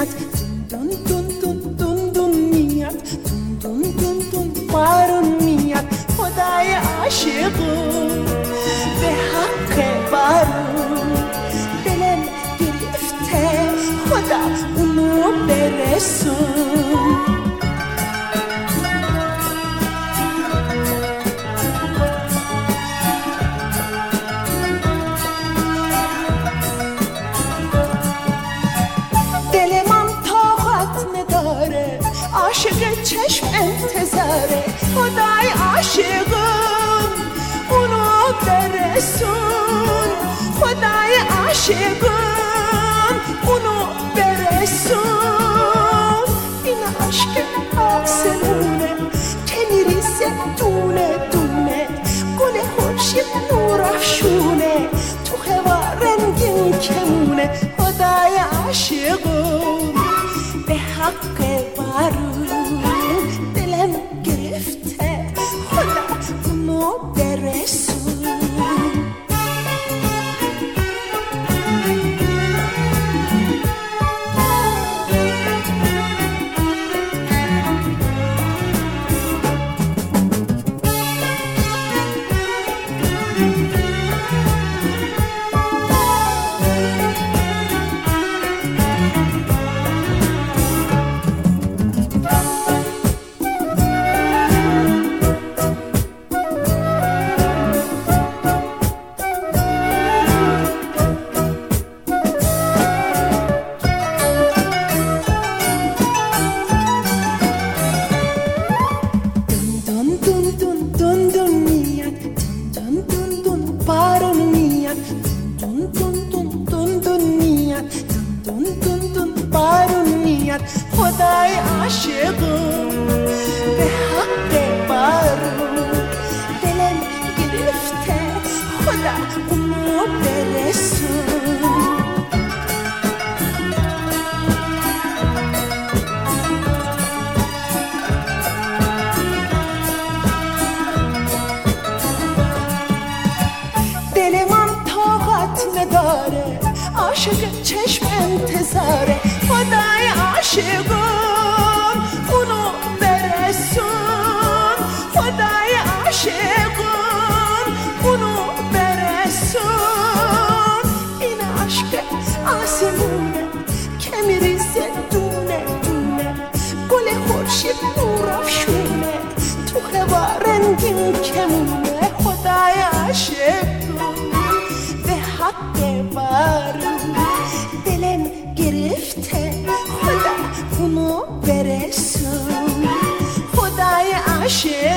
miat Dun dun dun dun dun miat Dun dun dun dun varun miat Hodaya aşığım ve hakke varım Belem gelifte hoda unu beresun عاشقم اونو برسون این عشق آسمونه که میریزه دونه دونه گل خورشید نور افشونه تو هوا رنگین کمونه خدای عاشقم به حق بارون بارون میاد خدای عاشقم به حق بارون دلم گرفته خدا اونو برسون دل من طاقت نداره عاشق چشم انتظاره عاشقم اونو برسون خدای عاشقم اونو برسون. این عشق آسمونه که میریزه دونه دونه. گل خورشید نور افشونه. تو هوا رنگین کمونه. خدای عاشقم به حق گرفته shit.